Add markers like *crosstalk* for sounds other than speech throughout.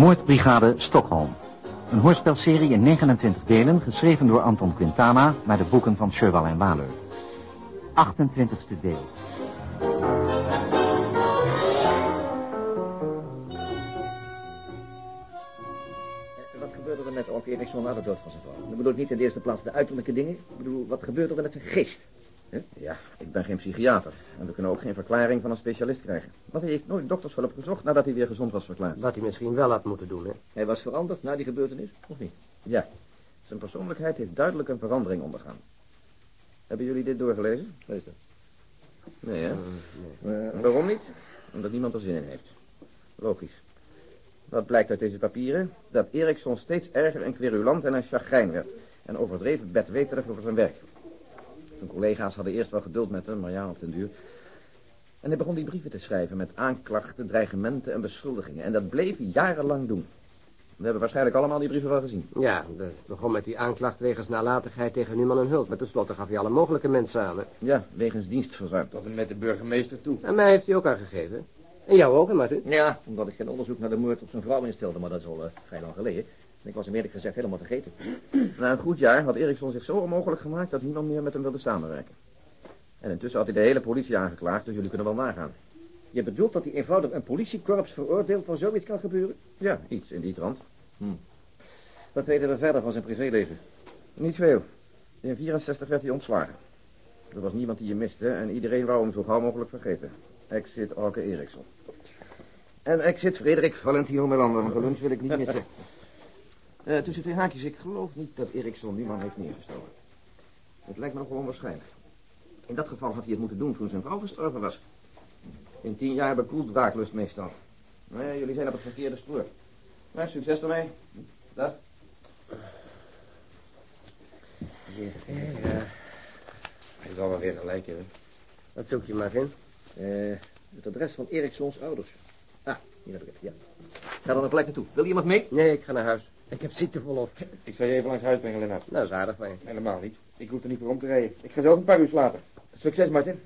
Moordbrigade Stockholm. Een hoorspelserie in 29 delen, geschreven door Anton Quintana... naar de boeken van Sherwal en Waler. 28e deel. Wat gebeurde er met Ork na de dood van zijn vrouw? Ik bedoel niet in de eerste plaats de uiterlijke dingen. Ik bedoel, wat gebeurde er met zijn geest? Ja, ik ben geen psychiater. En we kunnen ook geen verklaring van een specialist krijgen. Want hij heeft nooit doktershulp gezocht nadat hij weer gezond was verklaard. Wat hij misschien wel had moeten doen, hè? Hij was veranderd na die gebeurtenis, of niet? Ja, zijn persoonlijkheid heeft duidelijk een verandering ondergaan. Hebben jullie dit doorgelezen? Lees dat. Nee, hè? Eh, waarom niet? Omdat niemand er zin in heeft. Logisch. Wat blijkt uit deze papieren? Dat Eriksson steeds erger en querulant en een chagrijn werd. En overdreven bedweterig over zijn werk. Zijn collega's hadden eerst wel geduld met hem, maar ja, op den duur. En hij begon die brieven te schrijven met aanklachten, dreigementen en beschuldigingen. En dat bleef hij jarenlang doen. We hebben waarschijnlijk allemaal die brieven wel gezien. Ja, dat begon met die aanklacht wegens nalatigheid tegen Numan en Hult. Maar tenslotte gaf hij alle mogelijke mensen aan, hè? Ja, wegens dienstverzuim. Tot en met de burgemeester toe. En mij heeft hij ook aangegeven. En jou ook, hè, Martin? Ja, omdat ik geen onderzoek naar de moord op zijn vrouw instelde, maar dat is al eh, vrij lang geleden. En ik was hem eerlijk gezegd helemaal vergeten. Na een goed jaar had Eriksson zich zo onmogelijk gemaakt dat niemand meer met hem wilde samenwerken. En intussen had hij de hele politie aangeklaagd, dus jullie kunnen wel nagaan. Je bedoelt dat hij eenvoudig een politiekorps veroordeeld van zoiets kan gebeuren? Ja, iets in die trant. Wat weten we verder van zijn privéleven? Niet veel. In 64 werd hij ontslagen. Er was niemand die je miste en iedereen wou hem zo gauw mogelijk vergeten. Exit Orke Eriksson. En exit Frederik Valentino Melander, want de lunch wil ik niet missen. *laughs* Eh, tussen twee haakjes, ik geloof niet dat Eriksson die man heeft neergestoken. Het lijkt me nog wel onwaarschijnlijk. In dat geval had hij het moeten doen toen zijn vrouw gestorven was. In tien jaar bekoelt wraaklust meestal. Nee, jullie zijn op het verkeerde spoor. Maar succes ermee. Dag. Ja, Hij zal wel weer gelijk hebben. Wat zoek je, Martin? Eh, het adres van Erikssons ouders. Ah, hier heb ik het, ja. Ga dan een plek naartoe. Wil iemand mee? Nee, ik ga naar huis. Ik heb ziekteverlof. Ik zal je even langs huis brengen, Lennart. Nou, dat is aardig van je. Helemaal niet. Ik hoef er niet voor om te rijden. Ik ga zelf een paar uur slapen. Succes, Martin.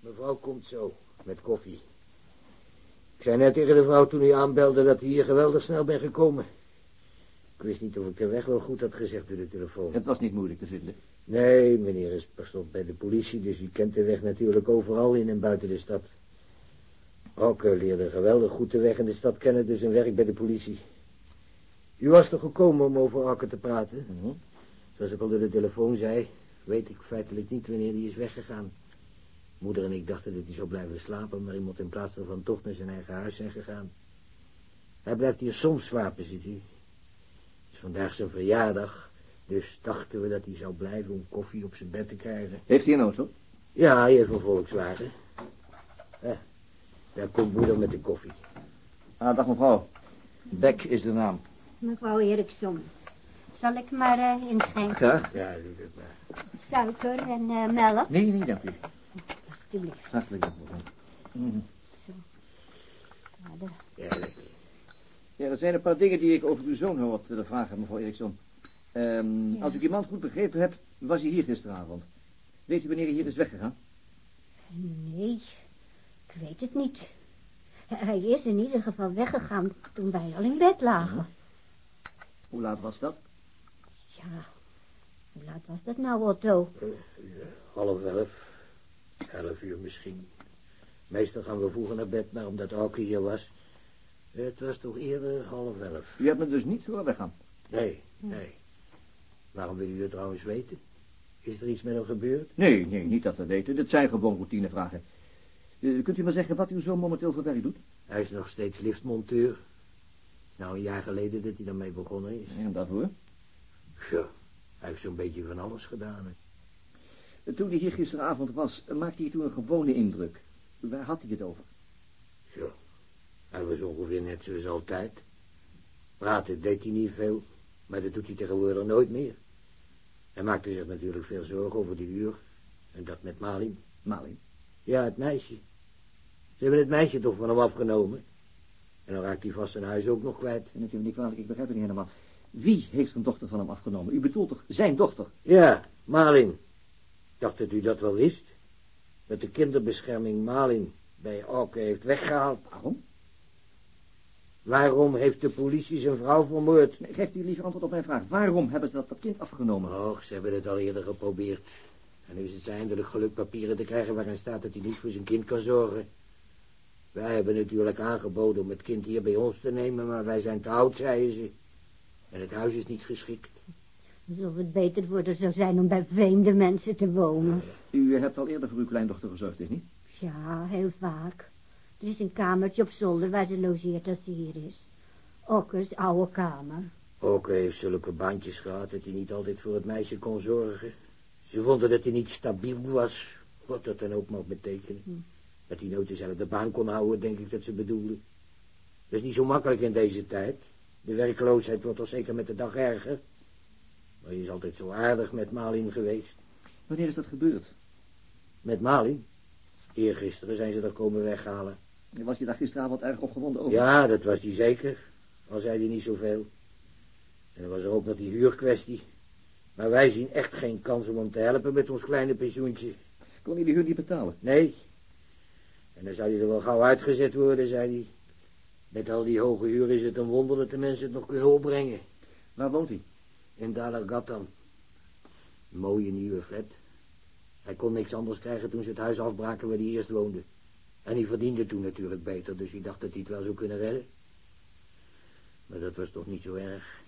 Mevrouw komt zo, met koffie. Ik zei net tegen de vrouw toen u aanbelde dat u hier geweldig snel bent gekomen. Ik wist niet of ik de weg wel goed had gezegd door de telefoon. Het was niet moeilijk te vinden. Nee, meneer is pas op bij de politie, dus u kent de weg natuurlijk overal in en buiten de stad. Ook leerde geweldig goed de weg in de stad kennen, dus een werk bij de politie. U was toch gekomen om over Akker te praten? Zoals ik al door de telefoon zei, weet ik feitelijk niet wanneer hij is weggegaan. Moeder en ik dachten dat hij zou blijven slapen, maar moet in plaats daarvan toch naar zijn eigen huis zijn gegaan. Hij blijft hier soms slapen, ziet u. Het is vandaag zijn verjaardag, dus dachten we dat hij zou blijven om koffie op zijn bed te krijgen. Heeft hij een auto? Ja, hij heeft een Volkswagen. Ja, daar komt moeder met de koffie. Ah, dag mevrouw. Beck is de naam. Mevrouw Eriksson, zal ik maar eh, inschenken? Graag. Ja, doe het maar. Suiker en eh, melk, Nee, nee, dank u. alstublieft. Hartelijk dank mevrouw. Mhm. Ja, de- Ja, lekker. Ja, er zijn een paar dingen die ik over uw zoon had willen vragen, mevrouw Eriksson. Ehm, Ja. Als ik iemand goed begrepen heb, was hij hier gisteravond. Weet u wanneer hij hier is weggegaan? Nee, ik weet het niet. Hij is in ieder geval weggegaan toen wij al in bed lagen. Hoe laat was dat? Ja, hoe laat was dat nou, Otto? Half elf. Elf uur misschien. Meestal gaan we vroeger naar bed, maar omdat Auke hier was... Het was toch eerder half elf. U hebt me dus niet horen weggaan. Nee, nee. Waarom wil u het trouwens weten? Is er iets met hem gebeurd? Nee, nee, niet dat we weten. Dit zijn gewoon routinevragen. Uh, kunt u me zeggen wat uw zoon momenteel voor werk doet? Hij is nog steeds liftmonteur. Nou, een jaar geleden dat hij daarmee begonnen is. En dat hoor. Ja, hij heeft zo'n beetje van alles gedaan. hè. Uh, Toen hij hier gisteravond was, uh, maakte hij toen een gewone indruk. Waar had hij het over? Zo. Hij was ongeveer net zoals altijd. Praten deed hij niet veel, maar dat doet hij tegenwoordig nooit meer. Hij maakte zich natuurlijk veel zorgen over de huur. En dat met Malin. Malin. Ja, het meisje. Ze hebben het meisje toch van hem afgenomen. En dan raakt hij vast zijn huis ook nog kwijt. Me niet kwalijk, ik begrijp het niet helemaal. Wie heeft een dochter van hem afgenomen? U bedoelt toch zijn dochter? Ja, Malin. Ik dacht dat u dat wel wist. Dat de kinderbescherming Malin bij Auke heeft weggehaald. Waarom? Waarom heeft de politie zijn vrouw vermoord? Nee, geeft u liever antwoord op mijn vraag. Waarom hebben ze dat, dat kind afgenomen? Och, ze hebben het al eerder geprobeerd. En nu is het eindelijk gelukt papieren te krijgen waarin staat dat hij niet voor zijn kind kan zorgen. Wij hebben natuurlijk aangeboden om het kind hier bij ons te nemen, maar wij zijn te oud, zeiden ze. En het huis is niet geschikt. Alsof het beter voor haar zou zijn om bij vreemde mensen te wonen. U hebt al eerder voor uw kleindochter gezorgd, is niet? Ja, heel vaak. Er is een kamertje op zolder waar ze logeert als ze hier is. Okkers oude kamer. Ook heeft zulke bandjes gehad dat hij niet altijd voor het meisje kon zorgen. Ze vonden dat hij niet stabiel was, wat dat dan ook mag betekenen. Dat hij nooit dezelfde baan kon houden, denk ik dat ze bedoelden. Dat is niet zo makkelijk in deze tijd. De werkloosheid wordt al zeker met de dag erger. Maar je is altijd zo aardig met Malin geweest. Wanneer is dat gebeurd? Met Malin? Eergisteren zijn ze er komen weghalen. Was je daar gisteravond erg opgewonden over? Ja, dat was hij zeker. Al zei hij niet zoveel. En er was er ook nog die huurkwestie. Maar wij zien echt geen kans om hem te helpen met ons kleine pensioentje. Kon hij die huur niet betalen? Nee. En dan zou hij er wel gauw uitgezet worden, zei hij. Met al die hoge huur is het een wonder dat de mensen het nog kunnen opbrengen. Waar woont hij? In Dalagatan. Mooie nieuwe flat. Hij kon niks anders krijgen toen ze het huis afbraken waar hij eerst woonde. En hij verdiende toen natuurlijk beter, dus hij dacht dat hij het wel zou kunnen redden. Maar dat was toch niet zo erg.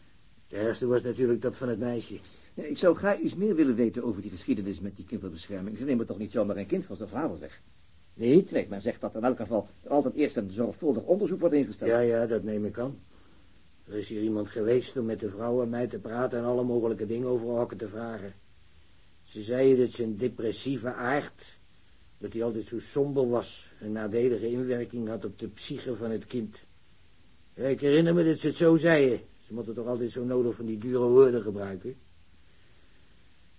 Het ergste was natuurlijk dat van het meisje. Ja, ik zou graag iets meer willen weten over die geschiedenis met die kinderbescherming. Ze nemen toch niet zomaar een kind van zijn vader weg? Nee, men zegt dat in elk geval altijd eerst een zorgvuldig onderzoek wordt ingesteld. Ja, ja, dat neem ik aan. Er is hier iemand geweest om met de vrouw en mij te praten en alle mogelijke dingen over Hokken te vragen. Ze zeiden dat zijn depressieve aard, dat hij altijd zo somber was, een nadelige inwerking had op de psyche van het kind. Ik herinner me dat ze het zo zeiden. Ze moeten toch altijd zo nodig van die dure woorden gebruiken.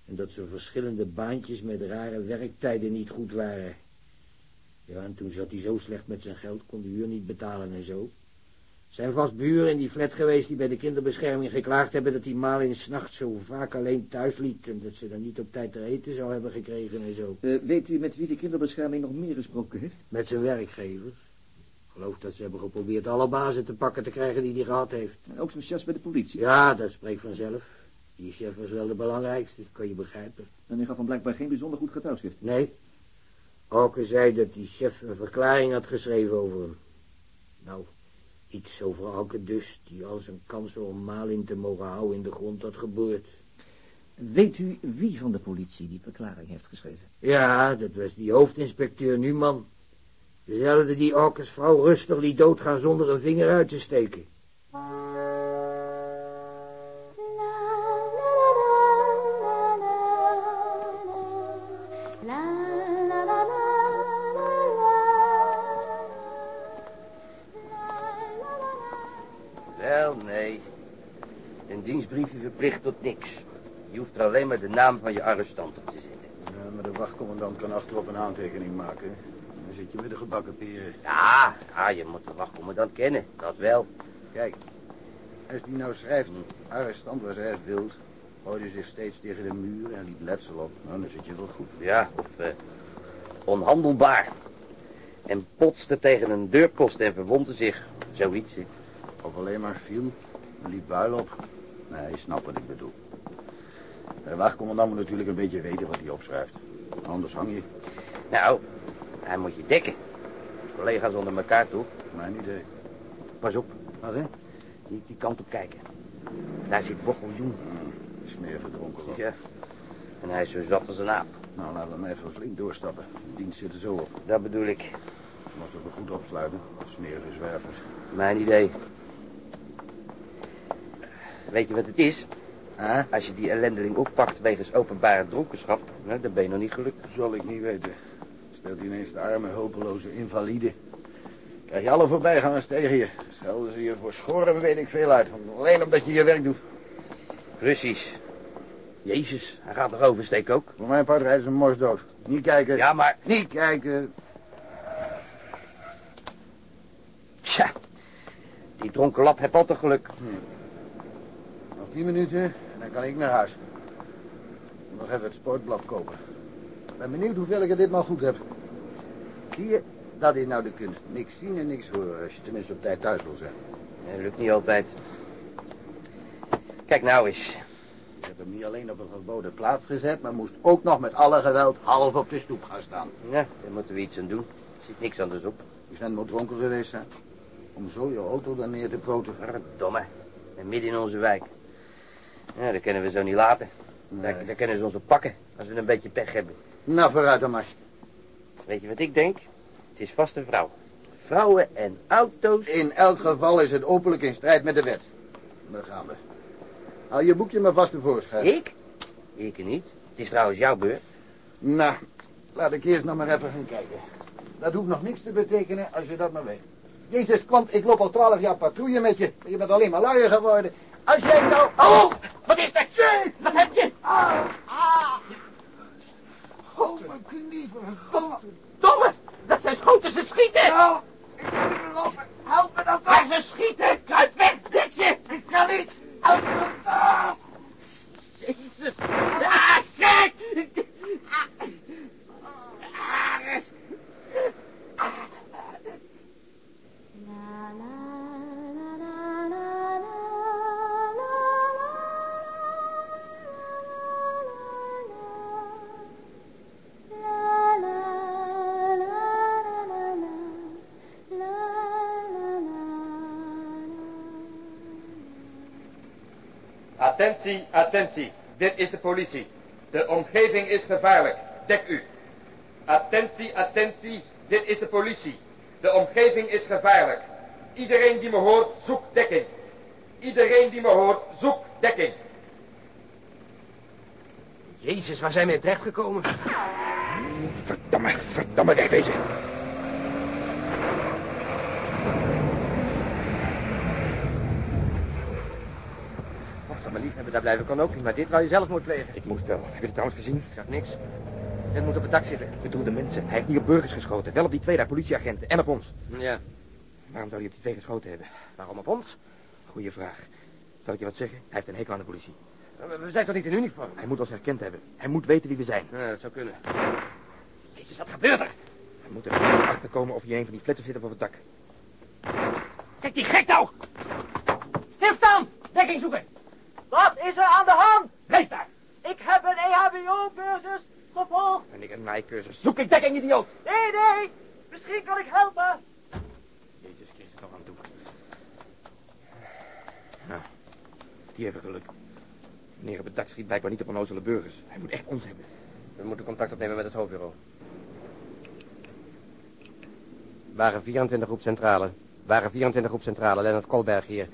En dat zijn verschillende baantjes met rare werktijden niet goed waren. Ja, en toen zat hij zo slecht met zijn geld, kon de huur niet betalen en zo. Zijn vast buren in die flat geweest die bij de kinderbescherming geklaagd hebben dat die Malin s'nachts zo vaak alleen thuis liet en dat ze dan niet op tijd te eten zou hebben gekregen en zo. Eh, weet u met wie de kinderbescherming nog meer gesproken heeft? Met zijn werkgevers. Ik geloof dat ze hebben geprobeerd alle bazen te pakken te krijgen die hij gehad heeft. En ook zijn chefs bij de politie? Ja, dat spreekt vanzelf. Die chef was wel de belangrijkste, kan je begrijpen. En u gaf hem blijkbaar geen bijzonder goed getuigschrift. Nee. Auke zei dat die chef een verklaring had geschreven over hem. Nou, iets over Auke dus, die al zijn kansen om Malin te mogen houden in de grond had geboord. Weet u wie van de politie die verklaring heeft geschreven? Ja, dat was die hoofdinspecteur Numan. Dezelfde die Aukes vrouw rustig liet doodgaan zonder een vinger uit te steken. Naam van je arrestant op te zetten. Ja, maar de wachtcommandant kan achterop een aantekening maken. Dan zit je met de gebakken peren. Ja, ja, je moet de wachtcommandant kennen, dat wel. Kijk, als die nou schrijft, arrestant was erg wild, gooide zich steeds tegen de muur en liet letsel op, nou, dan zit je wel goed. Ja, of eh, onhandelbaar. En potste tegen een deurpost en verwondde zich. Zoiets, hè. Of alleen maar viel en liet buil op. Nee, je snapt wat ik bedoel. Wachtcommandant moet natuurlijk een beetje weten wat hij opschrijft. Anders hang je. Nou, hij moet je dekken. Collega's onder elkaar, toch? Mijn idee. Pas op, Wat, hè? niet die kant op kijken. Daar zit Bocheljoen. Hmm, smerig gedronken. hoor. Ja. En hij is zo zat als een aap. Nou, laten we hem even flink doorstappen. De dienst zit er zo op. Dat bedoel ik. Het wel goed opsluiten. Smerige zwerver. Mijn idee. Weet je wat het is? Hè? Als je die ellendeling oppakt wegens openbare dronkenschap, nou, dan ben je nog niet gelukkig. Zal ik niet weten. Hij ineens de arme, hulpeloze invalide. Krijg je alle voorbijgangers tegen je. Schelden ze je voor schoren, weet ik veel uit. Alleen omdat je je werk doet. Precies. Jezus, hij gaat toch oversteken ook? Voor mijn part rijdt ze een mors dood. Niet kijken. Ja, maar... Niet kijken. Tja, die dronken lap heeft altijd geluk. Nog tien minuten en dan kan ik naar huis. Ik nog even het sportblad kopen. Ik ben benieuwd hoeveel ik er ditmaal goed heb. Zie je, dat is nou de kunst. Niks zien en niks horen, als je tenminste op tijd thuis wil zijn. Dat lukt niet altijd. Kijk nou eens. Je hebt hem niet alleen op een verboden plaats gezet, maar moest ook nog met alle geweld half op de stoep gaan staan. Ja, daar moeten we iets aan doen. Er zit niks anders op. Je bent moet dronken geweest zijn. Om zo je auto dan neer te poten. Verdomme. En midden in onze wijk. Ja, dat kunnen we zo niet laten. Daar, Nee. daar kunnen ze ons op pakken, als we een beetje pech hebben. Nou, vooruit dan maar. Weet je wat ik denk? Het is vast een vrouw. Vrouwen en auto's. In elk geval is het openlijk in strijd met de wet. Daar gaan we. Haal je boekje maar vast tevoorschijn. Ik? Ik niet. Het is trouwens jouw beurt. Nou, laat ik eerst nog maar even gaan kijken. Dat hoeft nog niks te betekenen als je dat maar weet. Jezus, kwant, ik loop al twaalf jaar patrouille met je. Je bent alleen maar luier geworden. Als jij nou... Oh! Wat heb je? Ah! Ah! Oh, mijn knie, verdomme. Domme! Dat zijn schoten, ze schieten! Nou, ik kan niet meer lopen. Help me dan toch. Maar ze schieten! Kruip weg, dikje! Ik kan niet. Help me toch. Jezus! Ah, gek! Attentie, attentie. Dit is de politie. De omgeving is gevaarlijk. Dek u. Attentie, attentie. Dit is de politie. De omgeving is gevaarlijk. Iedereen die me hoort, zoek dekking. Iedereen die me hoort, zoek dekking. Jezus, waar zijn we in terecht gekomen? Verdamme, verdamme wegwezen. God, mijn liefhebber, daar blijven kon ook niet, maar dit wou je zelf moeten plegen. Ik moest wel. Heb je het trouwens gezien? Ik zag niks. Het moet op het dak zitten. Bedoelde mensen. Hij heeft niet op burgers geschoten. Wel op die twee daar politieagenten. En op ons. Ja, Waarom zou hij op die twee geschoten hebben? waarom op ons? Goeie vraag. Zal ik je wat zeggen? Hij heeft een hekel aan de politie. We- zijn toch niet in uniform? Hij moet ons herkend hebben. Hij moet weten wie we zijn. Ja, dat zou kunnen. Jezus, wat gebeurt er? Hij moet er achter komen of hij in een van die fletten zit op het dak. Kijk die gek nou! Stilstaan! Dekking zoeken! Wat is er aan de hand? Blijf daar! Ik heb een EHBO-cursus gevolgd. En ik een naaicursus. Zoek ik dekking, idioot! Nee, nee. Misschien kan ik helpen. Jezus Christus nog aan toe. Nou, heeft hij even geluk. Meneer op het dak schiet blijkbaar niet op onnozele burgers. Hij moet echt ons hebben. We moeten contact opnemen met het hoofdbureau. Waren 24 groep centrale. Waren 24 groep centrale. Lennart Kolberg hier.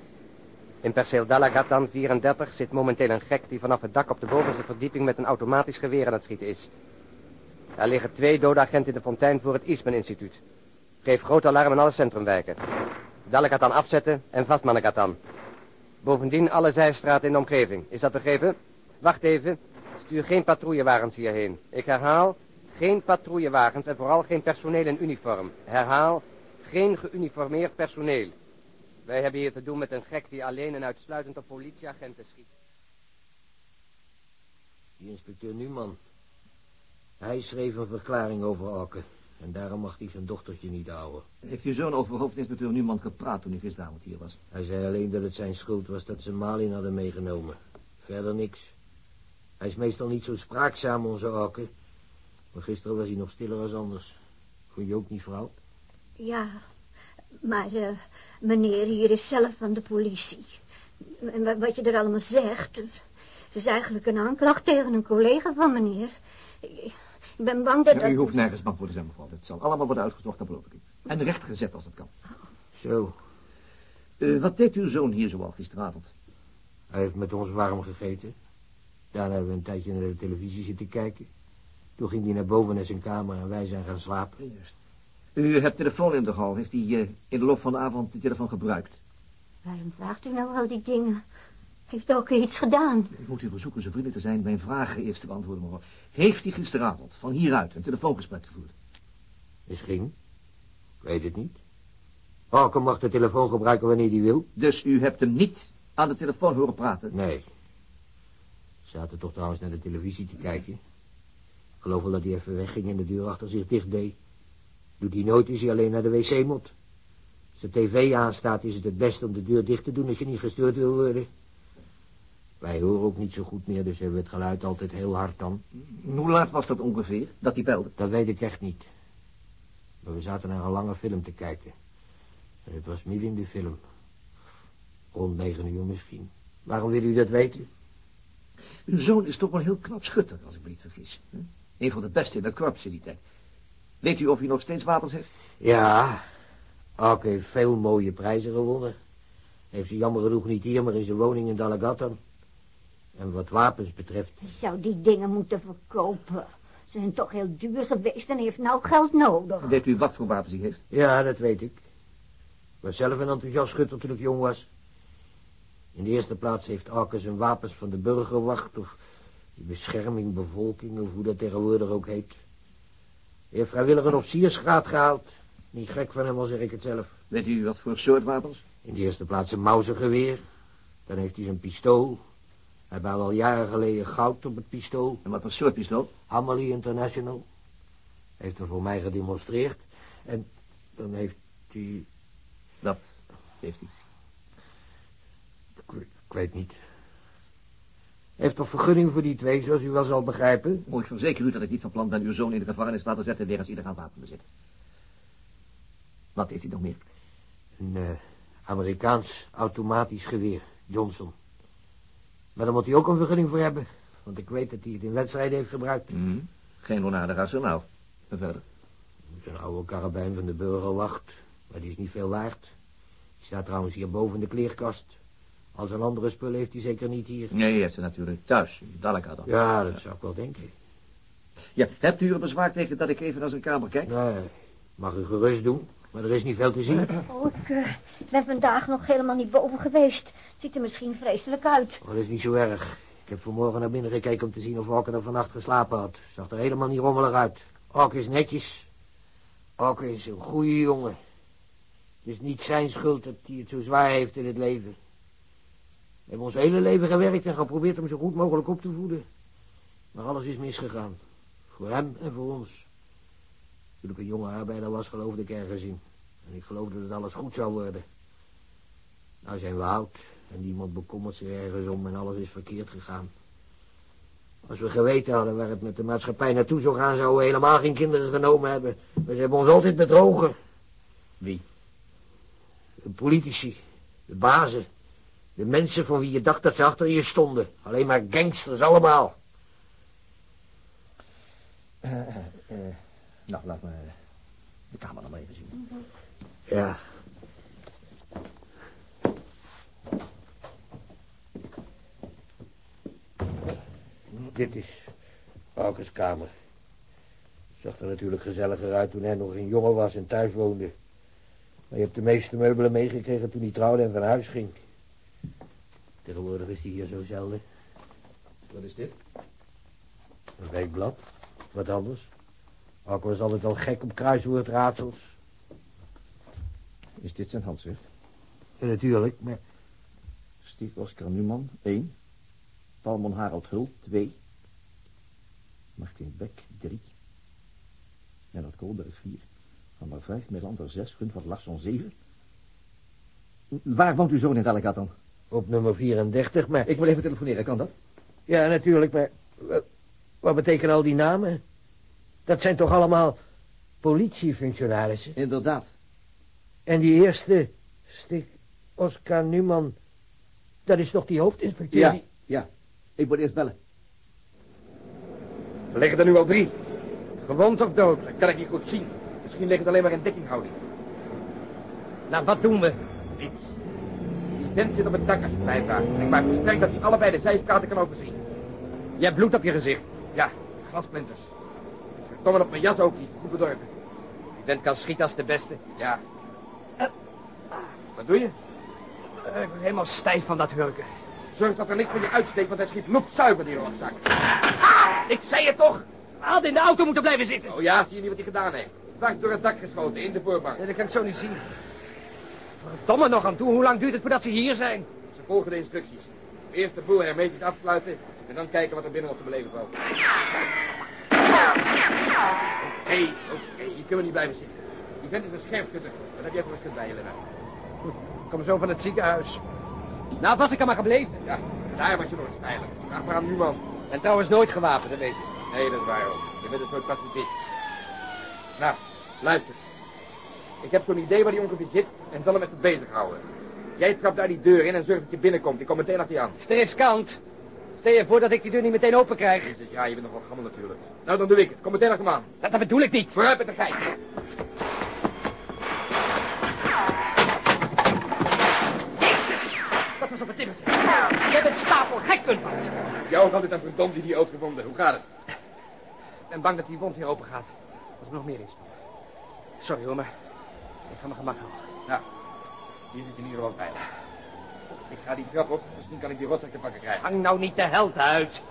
In perceel Dalagatan 34 zit momenteel een gek die vanaf het dak op de bovenste verdieping met een automatisch geweer aan het schieten is. Er liggen twee dode agenten in de fontein voor het Eastman Instituut. Geef groot alarm in alle centrumwijken. Dalagatan afzetten en vastmannengatan. Bovendien alle zijstraten in de omgeving. Is dat begrepen? Wacht even. Stuur geen patrouillewagens hierheen. Ik herhaal, geen patrouillewagens en vooral geen personeel in uniform. Herhaal, geen geuniformeerd personeel. Wij hebben hier te doen met een gek die alleen en uitsluitend op politieagenten schiet. Die inspecteur Numan. Hij schreef een verklaring over Alke. En daarom mag hij zijn dochtertje niet houden. Heeft uw zoon over hoofdinspecteur Numan gepraat toen hij gisteravond hier was? Hij zei alleen dat het zijn schuld was dat ze Malin hadden meegenomen. Verder niks. Hij is meestal niet zo spraakzaam, onze Alke. Maar gisteren was hij nog stiller als anders. Vond je ook niet, vrouw? Ja, maar eh, meneer hier is zelf van de politie. En wa- wat je er allemaal zegt, eh, is eigenlijk een aanklacht tegen een collega van meneer. Ik, ben bang dat... Ja, dat- u hoeft nergens bang voor te zijn, mevrouw. Het zal allemaal worden uitgezocht, dat beloof ik u. En rechtgezet als het kan. Zo, Eh, wat deed uw zoon hier zoal gisteravond? hij heeft met ons warm gegeten. Daarna hebben we een tijdje naar de televisie zitten kijken. Toen ging hij naar boven naar zijn kamer en wij zijn gaan slapen. Juist. U hebt telefoon in de hal. Heeft hij eh, in de loop van de avond de telefoon gebruikt? Waarom vraagt u nou al die dingen? Heeft ook iets gedaan? Ik moet u verzoeken zo vriendelijk te zijn mijn vragen eerst te beantwoorden, mevrouw. Heeft hij gisteravond van hieruit een telefoongesprek gevoerd? Misschien. Ik weet het niet. Alke mag de telefoon gebruiken wanneer hij wil. Dus u hebt hem niet aan de telefoon horen praten? Nee. Ze zaten toch trouwens naar de televisie te kijken. Ik geloof wel dat hij even wegging en de deur achter zich dicht deed. Doet hij nooit als hij alleen naar de wc moet. Als de tv aanstaat is het het beste om de deur dicht te doen als je niet gestoord wil worden. Wij horen ook niet zo goed meer, dus hebben we het geluid altijd heel hard dan. Hoe laat was dat ongeveer, dat die belde? Dat weet ik echt niet. Maar we zaten naar een lange film te kijken. En het was midden in de film. Rond negen uur misschien. Waarom wil u dat weten? Uw zoon is toch wel heel knap schutter, als ik me niet vergis. hè? Een van de beste in het korps in die tijd. Weet u of hij nog steeds wapens heeft? Ja, Ark heeft veel mooie prijzen gewonnen. Heeft ze jammer genoeg niet hier, maar in zijn woning in Dalagatan. En wat wapens betreft... Hij zou die dingen moeten verkopen. Ze zijn toch heel duur geweest en hij heeft nou geld nodig. Weet u wat voor wapens hij heeft? Ja, dat weet ik. Ik was zelf een enthousiast schutter toen ik jong was. In de eerste plaats heeft Arke zijn wapens van de burgerwacht... of die bescherming bevolking, of hoe dat tegenwoordig ook heet. Heeft vrijwillig een officiersgraad gehaald. Niet gek van hem, al zeg ik het zelf. Weet u wat voor soort wapens? In de eerste plaats een mausergeweer. Dan heeft hij zijn pistool. Hij had al jaren geleden goud op het pistool. En wat voor soort pistool? Hammerly International. Heeft er voor mij gedemonstreerd. En dan heeft hij... Dat heeft hij. Ik, ik weet niet. Heeft toch vergunning voor die twee, zoals u wel zal begrijpen? Moet ik verzeker u dat ik niet van plan ben uw zoon in de gevangenis te laten zetten... wegens illegaal wapenbezit. Wat heeft hij nog meer? Een eh, Amerikaans automatisch geweer, Johnson. Maar daar moet hij ook een vergunning voor hebben. Want ik weet dat hij het in wedstrijden heeft gebruikt. Mhm. Geen onaardig arsenaal. En verder? Zo'n oude karabijn van de burgerwacht. Maar die is niet veel waard. Die staat trouwens hier boven in de kleerkast. Als een andere spul heeft hij zeker niet hier. Nee, hij heeft ze natuurlijk thuis. Daleka dan. Ja, dat zou ik wel denken. Ja, hebt u er bezwaar tegen dat ik even naar zijn kamer kijk? Nee, mag u gerust doen. Maar er is niet veel te zien. Oh, ik eh, ben vandaag nog helemaal niet boven geweest. Het ziet er misschien vreselijk uit. Oh, dat is niet zo erg. Ik heb vanmorgen naar binnen gekeken om te zien of Orke er vannacht geslapen had. Zag er helemaal niet rommelig uit. Orke is netjes. Orke is een goede jongen. Het is niet zijn schuld dat hij het zo zwaar heeft in het leven. We hebben ons hele leven gewerkt en geprobeerd hem zo goed mogelijk op te voeden. Maar alles is misgegaan. Voor hem en voor ons. Toen ik een jonge arbeider was, geloofde ik ergens in. En ik geloofde dat alles goed zou worden. Nou zijn we oud en niemand bekommert zich ergens om en alles is verkeerd gegaan. Als we geweten hadden waar het met de maatschappij naartoe zou gaan, zouden we helemaal geen kinderen genomen hebben. Maar ze hebben ons altijd bedrogen. Wie? De politici, de bazen, de mensen van wie je dacht dat ze achter je stonden. Alleen maar gangsters allemaal. Eh, eh, eh, nou, laat me de kamer dan maar even zien. Ja. Dit is Aukes kamer. Zag er natuurlijk gezelliger uit toen hij nog een jongen was en thuis woonde. Maar je hebt de meeste meubelen meegekregen toen hij trouwde en van huis ging. Tegenwoordig is hij hier zo zelden. Wat is dit? Een weekblad. Wat anders. Auke was altijd al gek op kruiswoordraadsels. Is dit zijn handschrift? Ja, natuurlijk, maar... Stieg Oscar Numan, 1. Palmon Harald Hul, 2. Martin Beck, 3. Lennart Koolberg, 4. Van der 5, Melander 6, Gun van Larsson 7. Waar woont uw zoon in Delegat dan? Op nummer 34, maar... Ik moet even telefoneren, kan dat? Ja, natuurlijk, maar... Wat, wat betekenen al die namen? Dat zijn toch allemaal politiefunctionarissen? Inderdaad. En die eerste, Stik Oscar Numan... Dat is toch die hoofdinspecteur? Ja, die- ja. Ik moet eerst bellen. Er liggen er nu al drie. Gewond of dood? Dat kan ik niet goed zien. Misschien liggen ze alleen maar in dekkinghouding. Nou, wat doen we? Niets. Vent zit op het dak als je het mij vraagt. En ik maak me sterk dat hij allebei de zijstraten kan overzien. Je hebt bloed op je gezicht. Ja, glasplinters. Verdomme op mijn jas ook, die is goed bedorven. Die vent kan schieten als de beste. Ja. Wat doe je? Ik word helemaal stijf van dat hurken. Zorg dat er niks van je uitsteekt, want hij schiet bloedzuiver, die rotzak. Ah, ik zei het toch! Had in de auto moeten blijven zitten. Oh ja, zie je niet wat hij gedaan heeft? Dwars door het dak geschoten, in de voorbank. Ja, dat kan ik zo niet zien. Verdomme nog aan toe. Hoe lang duurt het voordat ze hier zijn? Ze volgen de instructies. Eerst de boel hermetisch afsluiten en dan kijken wat er binnen op te beleven valt. Oké, oké, hier kunnen we niet blijven zitten. Die vent is een scherpschutter. Wat heb jij voor een schut bij je, Lennart? Ik kom zo van het ziekenhuis. Nou, was ik er maar gebleven. Ja, daar was je nog eens veilig. Vraag maar aan Numan. En trouwens nooit gewapend, dat weet je. Nee, dat is waar ook. Je bent een soort pacifist. Nou, luister. Ik heb zo'n idee waar die ongeveer zit en zal hem even bezighouden. Jij trapt daar die deur in en zorgt dat je binnenkomt. Ik kom meteen achter je aan. Het is. Stel je voor dat ik die deur niet meteen open krijg. Jezus, ja, je bent nogal gammel natuurlijk. Nou, dan doe ik het. Kom meteen achter me aan. Dat, dat bedoel ik niet. Vooruit met de geit. Jezus! Dat was op het timmertje. Jij bent stapel gek, Gunvald. Jou ook altijd een verdomd idioot gevonden. Hoe gaat het? Ik ben bang dat die wond weer open gaat. Als er nog meer inspant. Sorry hoor, maar ik ga mijn gemak houden. Nou, hier zit je in ieder geval veilig. Ik ga die trap op, misschien kan ik die rotzak te pakken krijgen. Hang nou niet de held uit.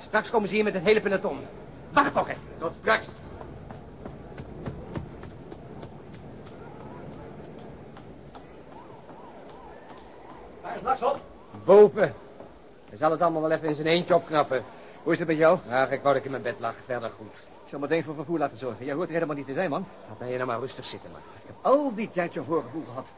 Straks komen ze hier met het hele peloton. Wacht toch even. Tot straks. Waar is Max op? Boven. Hij zal het allemaal wel even in zijn eentje opknappen. Hoe is het met jou? Ach, ik wou dat ik in mijn bed lag. Verder goed. Ik zal meteen voor vervoer laten zorgen. Jij hoort er helemaal niet te zijn, man. Dan ben je nou maar rustig zitten, man. Ik heb al die tijd zo'n voorgevoel gehad.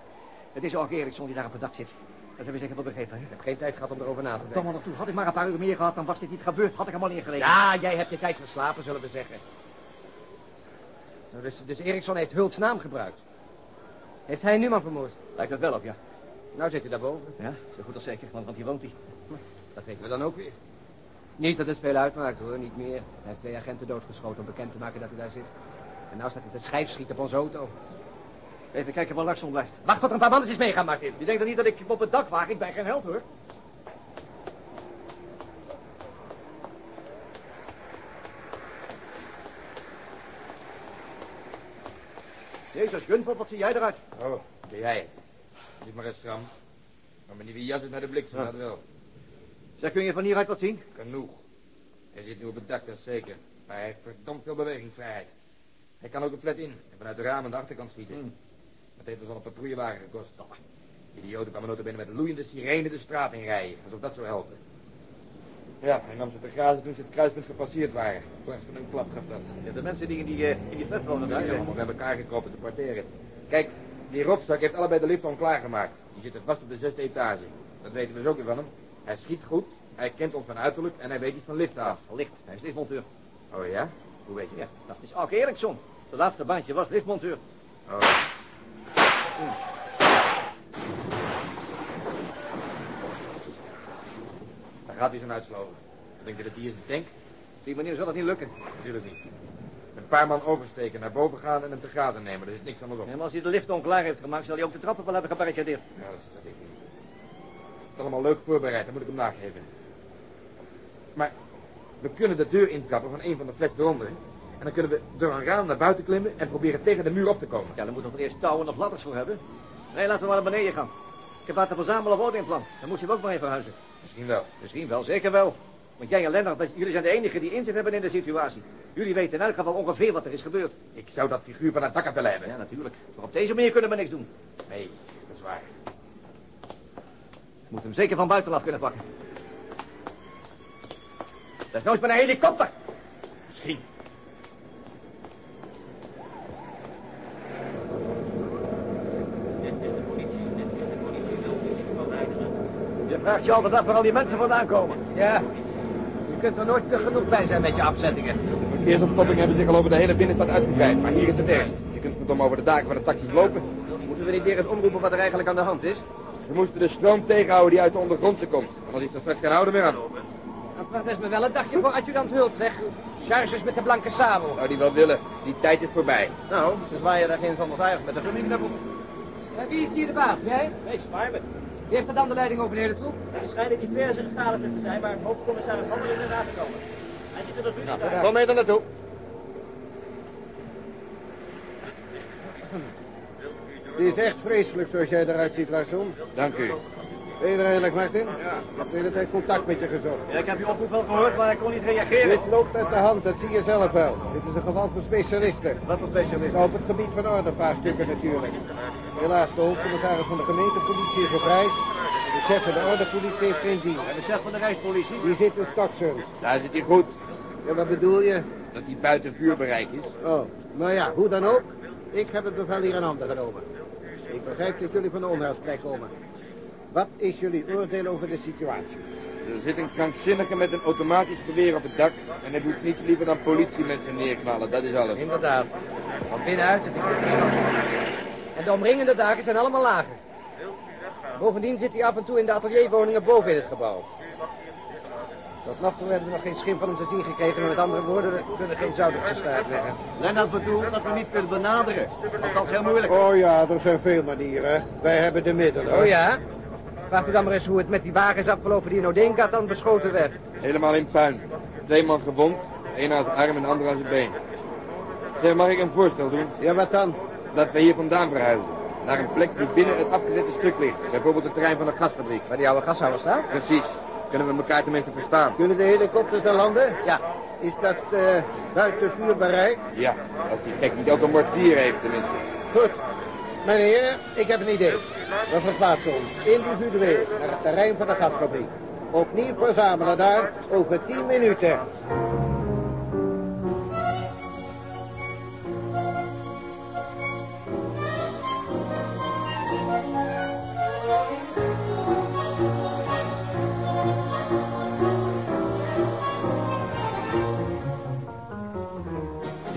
Het is ook Eriksson die daar op het dak zit. Dat heb je zeker wel begrepen, hè? Ik heb geen tijd gehad om erover na te denken. Domme nog toe. Had ik maar een paar uur meer gehad, dan was dit niet gebeurd. Had ik hem al neergelegd. Ja, jij hebt je tijd verslapen, zullen we zeggen. Zo, dus, dus Eriksson heeft Hults naam gebruikt. Heeft hij nu maar vermoord? Lijkt dat wel op, ja. Nou zit hij daarboven. Ja, zo goed als zeker, want, want hier woont hij. Dat weten we dan ook weer. Niet dat het veel uitmaakt hoor, niet meer. Hij heeft twee agenten doodgeschoten om bekend te maken dat hij daar zit. En nou staat hij te schijfschieten op onze auto. Even kijken waar Larsson blijft. Wacht tot er een paar mannetjes meegaan, Martin. Je denkt dan niet dat ik op het dak waag? Ik ben geen held, hoor. Jezus, Gunvald, wat zie jij eruit? Oh, ben jij het? Zit maar eens stram. Maar mijn nieuwe jas is naar de bliksem, Ja. dat wel. Zeg, kun je van hieruit wat zien? Genoeg. Hij zit nu op het dak, dat is zeker. Maar hij heeft verdomd veel bewegingsvrijheid. Hij kan ook een flat in en vanuit de ramen aan de achterkant schieten. Hmm. Dat heeft ons al een patrouillewagen gekost. Die idioten kwamen binnen met loeiende sirene de straat in rijden. Alsof dat zou helpen. Ja, hij nam ze te grazen toen ze het kruispunt gepasseerd waren. Dwars van een klap gaf dat. Ja, de mensen die in die, eh, in die flat wonen, daar. zijn allemaal bij elkaar gekropen te parteren. Kijk, die Robzak heeft allebei de lift klaargemaakt. Die zitten vast op de zesde etage. Dat weten we dus ook weer van hem. Hij schiet goed, hij kent ons van uiterlijk en hij weet iets van liften af. Licht, hij is liftmonteur. Oh ja? Hoe weet je dat? Dat is Alke Eriksson. De laatste baantje was liftmonteur. Oh. Daar gaat hij zo'n uitsloven. Denk je dat hij is een tank? Op die manier zal het niet lukken. Natuurlijk niet. Een paar man oversteken, naar boven gaan en hem te grazen nemen. Er zit niks anders op. En als hij de lift onklaar heeft gemaakt, zal hij ook de trappen wel hebben gebarricadeerd. Ja, dat zit ik in. Het is allemaal leuk voorbereid, dat moet ik hem nageven. Maar we kunnen de deur intrappen van een van de flats eronder. En dan kunnen we door een raam naar buiten klimmen en proberen tegen de muur op te komen. Ja, dan moeten we er eerst touwen of ladders voor hebben. Nee, laten we maar naar beneden gaan. Ik heb laten verzamelen woorden in plan. Dan moest je ook maar even verhuizen. Misschien wel. Misschien wel, zeker wel. Want jij en Lennart, dat- jullie zijn de enigen die inzicht hebben in de situatie. Jullie weten in elk geval ongeveer wat er is gebeurd. Ik zou dat figuur van het dak hebben. Ja, natuurlijk. Maar op deze manier kunnen we niks doen. Nee. We moeten hem zeker van buitenaf kunnen pakken. Dat is nooit met een helikopter. Misschien. Je vraagt je altijd af waar al die mensen vandaan komen. Ja, je kunt er nooit veel genoeg bij zijn met je afzettingen. De verkeersopstoppingen hebben zich al over de hele binnenstad uitgebreid. Maar hier is het ergst. Je kunt verdomme over de daken van de taxis lopen. Moeten we niet weer eens omroepen wat er eigenlijk aan de hand is? Ze moesten de stroom tegenhouden die uit de ondergrondse komt. Anders is er straks geen houden meer aan. Enfin, dat is me wel een dagje voor adjudant Hult, zeg. Charges met de blanke sabel. Zou die wel willen. Die tijd is voorbij. Nou, ze zwaaien daar geen zonder aardig met de gummiknappel. Ja, wie is hier de baas? Jij? Nee, Smarmen. Wie heeft er dan de leiding over de hele troep? Er schijnen diverse gegadigden te zijn, maar hoofdcommissaris Handel is net aangekomen. Hij zit in dat ruzie Kom mee dan naartoe. Het is echt vreselijk zoals jij eruit ziet, Larsson. Dank u. Ben je er eigenlijk, Martin? Ik heb de hele tijd contact met je gezocht. Ja, ik heb je oproep wel gehoord, maar ik kon niet reageren. Dit loopt uit de hand, dat zie je zelf wel. Dit is een geval voor specialisten. Wat voor specialist? Nou, op het gebied van ordevaarstukken natuurlijk. Helaas, de hoofdcommissaris van de gemeentepolitie is op reis. De chef van de ordepolitie heeft geen dienst. En de chef van de reispolitie? Die zit in Stockholm. Daar zit hij goed. Ja, wat bedoel je? Dat hij buiten vuurbereik is. Oh, nou ja, hoe dan ook. Ik heb het bevel hier aan handen genomen. Ik begrijp dat jullie van de onderhoudsplek komen. Wat is jullie oordeel over de situatie? Er zit een krankzinnige met een automatisch geweer op het dak. En hij doet niets liever dan politiemensen neerknallen. Dat is alles. Inderdaad. Van binnenuit zit ik verschanst. En de omringende daken zijn allemaal lager. Bovendien zit hij af en toe in de atelierwoningen boven in het gebouw. Tot nog toe hebben we nog geen schim van hem te zien gekregen. Met andere woorden, we kunnen geen zout op zijn staart leggen. Lennart bedoelt dat we niet kunnen benaderen. Want dat is heel moeilijk. Oh ja, er zijn veel manieren. Wij hebben de middelen. Oh ja? Vraagt u dan maar eens hoe het met die wagen is afgelopen die in Odenka dan beschoten werd. Helemaal in puin. Twee man gewond. Eén aan zijn arm en de ander aan zijn been. Zeg, mag ik een voorstel doen? Ja, wat dan? Dat we hier vandaan verhuizen. Naar een plek die binnen het afgezette stuk ligt. Bijvoorbeeld het terrein van de gasfabriek. Waar die oude gashouder staat? Precies. Kunnen we elkaar tenminste verstaan. Kunnen de helikopters daar landen? Ja. Is dat eh, buiten vuurbereik? Ja, als die gek niet ook een mortier heeft tenminste. Goed. Mijn heren, ik heb een idee. We verplaatsen ons individueel naar het terrein van de gasfabriek. Opnieuw verzamelen daar over 10 minuten.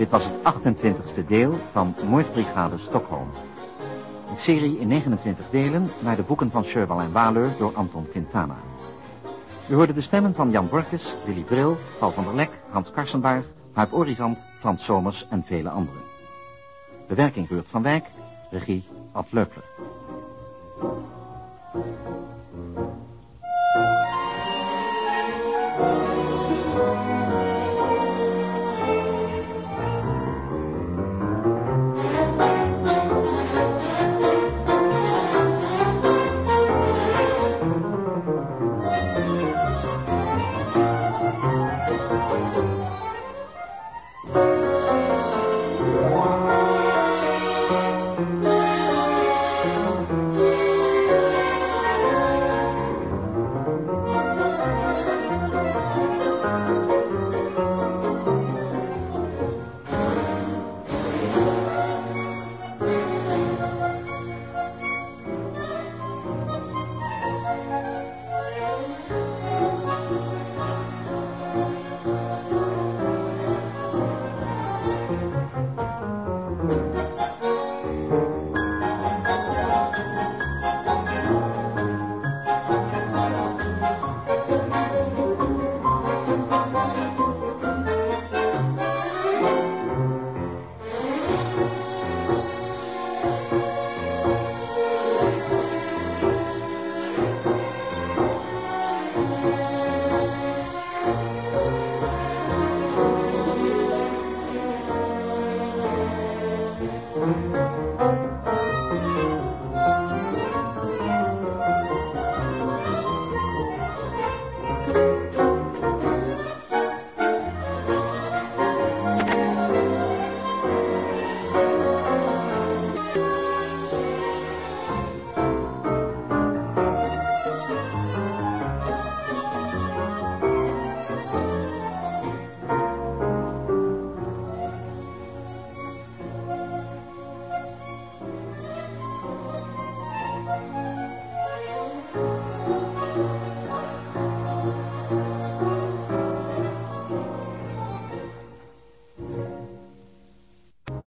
Dit was het 28e deel van Moordbrigade Stockholm. Een serie in 29 delen naar de boeken van Sherwal en Waleur door Anton Quintana. U hoorde de stemmen van Jan Borkes, Willy Bril, Paul van der Lek, Hans Karsenbaard, Huip Orivant, Frans Somers en vele anderen. Bewerking Geurt van Wijk, regie Ad Leupler.